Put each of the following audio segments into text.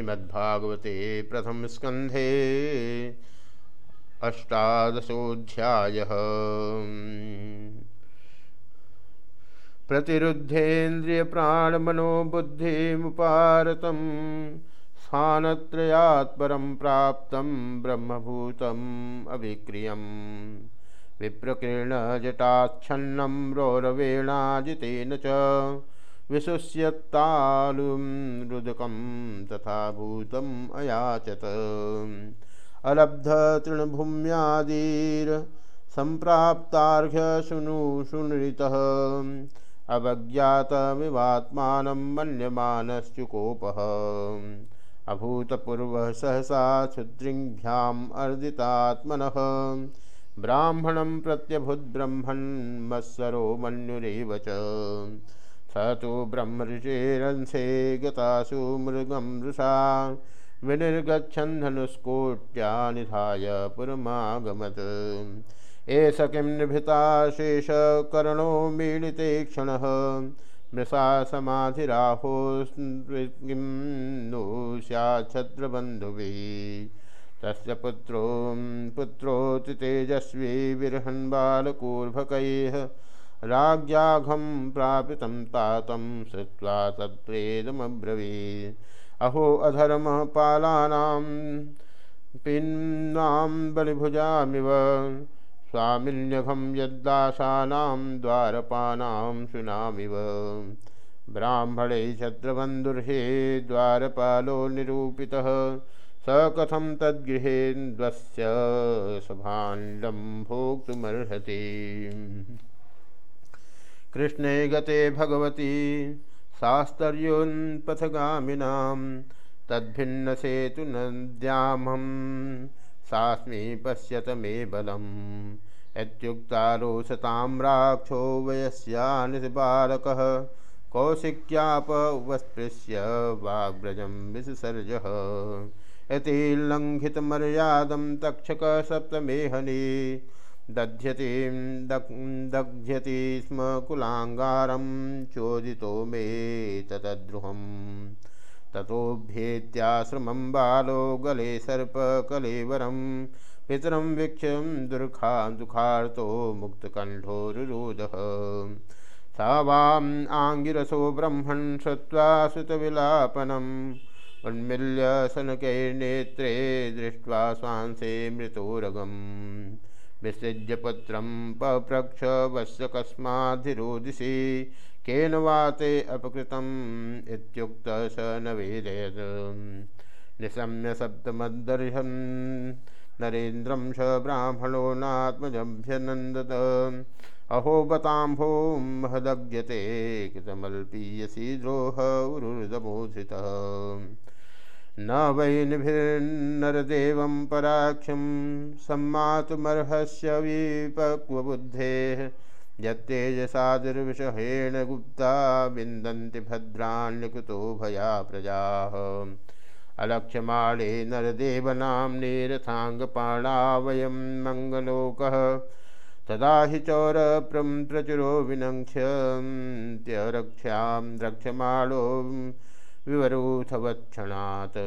श्रीमद्भागवते प्रथम स्कंधे अष्टादशोऽध्यायः। प्रतिरुद्धेन्द्रियप्राणमनोबुद्धिमुपारतं स्थानत्रयात् परं प्राप्तं ब्रह्मभूतम् अभिक्रियम्। विप्रकीर्णजटाच्छन्नं रौरवेणाजितेन च विशुष्यत्तालुं रुदकं तथा भूतम् अयाचत। अलब्धतृणभूम्यादीर्सम्प्राप्तार्घ्यशुनु अवज्ञातमिवात्मानं मन्यमानश्चुकोपः। अभूतपूर्वः सहसा क्षुद्रिङ्भ्याम् ब्राह्मणं प्रत्यभुद्ब्रह्मन्मत्सरो मन्युरेव च। स तो ब्रह्मऋषेरंसे गतासु मृगं रुषा विनिर्गछन् धनुष्कोट्या निधाय पुरमागमत्। एष किं निभृताशेषकर्णो मीलिते क्षणः। मृषा समाधिराहोस्किं नो स्याच्छत्रबन्धुभिः। तस्य पुत्रो पुत्रोऽति तेजस्वी विर्हन् बालकूर्भकैः राज्ञाघं प्रापितं तातं श्रुत्वा तत्प्रेदमब्रवीत् अहो अधर्म पालानां पिन्नां बलिभुजामिव, स्वामिन्यघं यद्दासानां द्वारपानां शुनामिव। ब्राह्मणे छत्रबन्धुर्हे द्वारपालो निरूपितः, स कथं तद्गृहेन्द्वस्य सभाण्डं भोक्तुमर्हति। कृष्णे गते भगवती शास्त्र्योन्पथगामिनां तद्भिन्नसेतु नद्यामं सास्मि पश्यत मे बलम्। इत्युक्तारोषताम्राक्षो वयस्यानिबालकः कौशिक्यापवस्पृश्य वाग्व्रजं विससर्जः। इति लङ्घितमर्यादं तक्षकसप्तमेहनी दध्यति दग्ध्यति स्म कुलाङ्गारं चोदितो मे ततद्रुहम् ततोभ्येत्याश्रमं बालो गले सर्पकलेवरं पितरं वीक्ष्यं दुर्खा दुःखार्तो मुक्तकण्ठोरुरोधः सा वाम् आङ्गिरसो ब्रह्मन् श्रुत्वा उन्मिल्य शनकैर्नेत्रे दृष्ट्वा स्वांसे मृतोरगम्। विसृज्य पुत्रं पप्रक्ष वस्य कस्माधिरोदिशि केन वा ते अपकृतम् इत्युक्त स न निशम्य सप्तमदर्शन्, नरेन्द्रं स ब्राह्मणो नात्मजभ्यनन्दत अहो बताम्भो कृतमल्पीयसी द्रोह उरुर्दमोधृतः न वै निभिर्नरदेवं पराख्यं सम्मातुमर्हस्य विपक्वबुद्धेः यत्तेजसादुर्विषहेण गुप्ता विन्दन्ति भद्राण्यकुतो भया प्रजाः अलक्ष्यमाणे नरदेवनाम्नेरथाङ्गपाणा वयं मङ्गलोकः। तदा हि चौरप्रं प्रचुरो विनङ्क्ष्यन्त्यरक्ष्यां रक्ष्यमाणो विवरूथवत्क्षणात्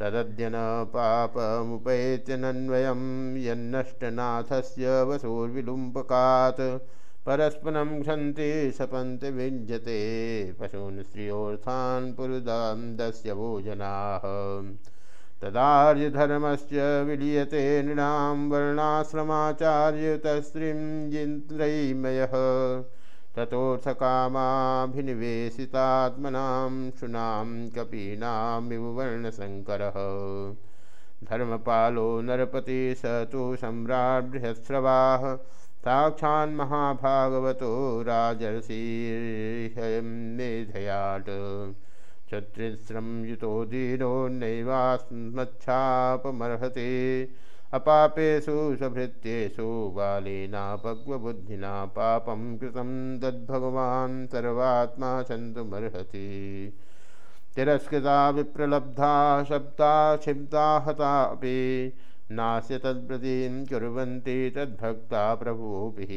तदद्य न पापमुपैत्यनन्वयं यन्नष्टनाथस्य वसोर्विलुम्पकात् परस्परं घ्नन्ति सपन्ति विञ्जते पशून् श्रियोऽर्थान् पुरुदान्दस्य भोजनाः। तदार्यधर्मस्य विलीयते नृणां वर्णाश्रमाचार्यतस्त्रीं जिन्त्रयीमयः ततोऽर्थकामाभिनिवेशितात्मनां शुनां कपीनामिव वर्णशङ्करः। धर्मपालो नरपति स तु सम्राट् बृहस्रवाः साक्षान्महाभागवतो राजर्षिर्हयमेधयाट् क्षत्रिस्रं युतो दीनो नैवास्मच्छापमर्हति अपापेषु सभृत्येषु बालेनापक्वबुद्धिना पापं कृतं तद्भगवान् सर्वात्मा सन्तुमर्हति तिरस्कृता विप्रलब्धा शब्दा क्षिप्ता हता अपि नास्य तद्व्रतीं कुर्वन्ति तद्भक्ता प्रभुभिः।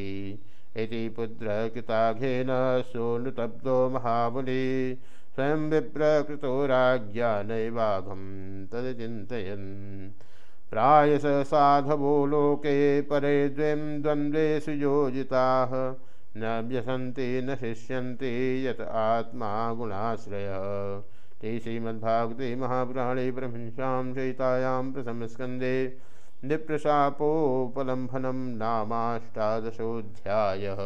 इति पुत्रकृताघेन सोऽनुतप्तो महामुनि स्वयं विप्रकृतो राज्ञा नैवाघं तदचिन्तयन्। प्रायस साधवो लोके परे द्वं द्वन्द्वेषु योजिताः न व्यसन्ति, न शिष्यन्ति यत आत्मा गुणाश्रयः। ते श्रीमद्भागवते महापुराणे ब्रह्मंसां चयितायां प्रथमस्कन्धे निप्रशापोपलम्भनं नामाष्टादशोऽध्यायः।